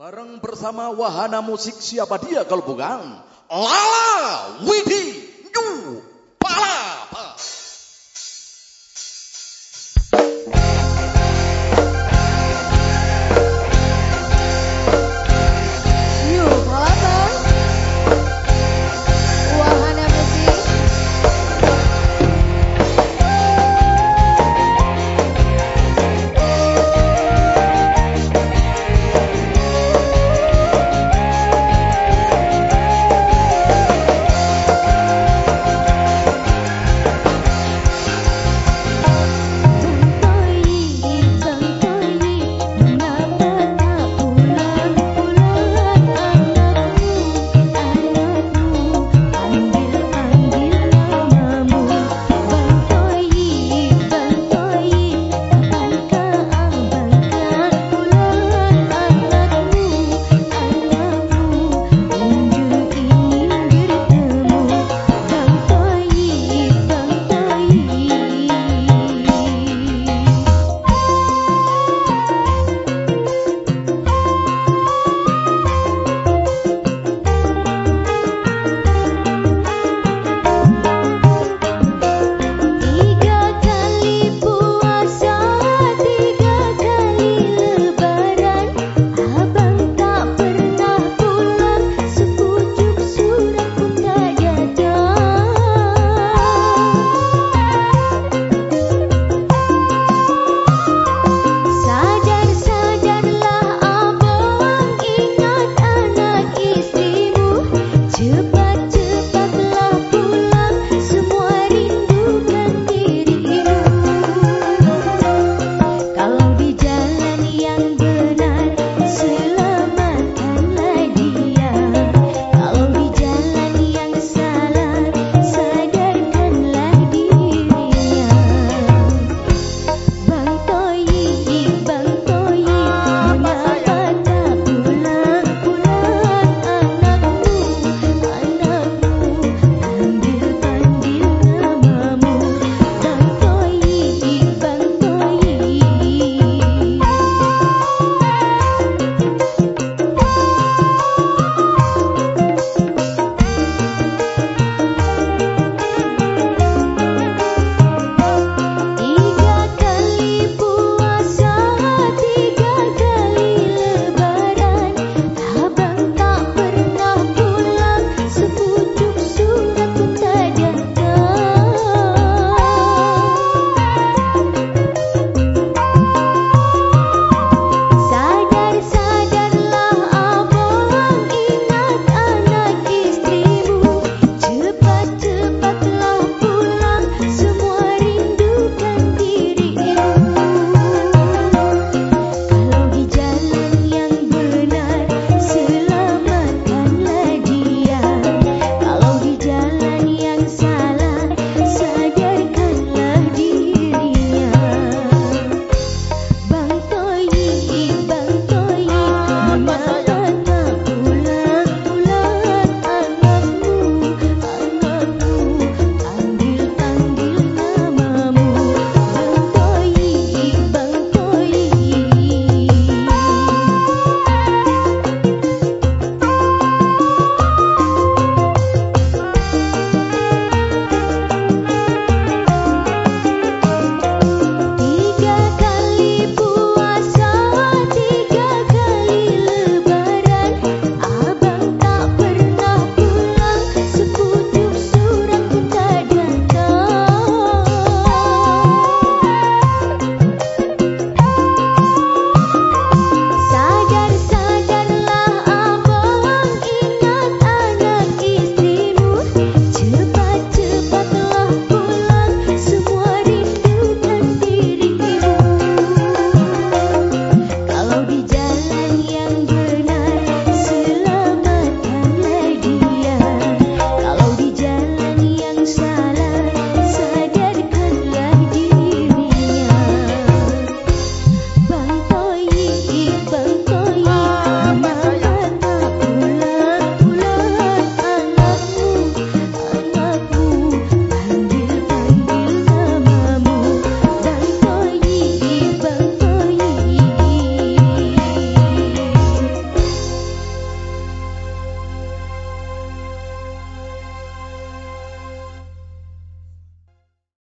Bareng bersama wahana musik siapa dia kalau bukan? Lala Widi New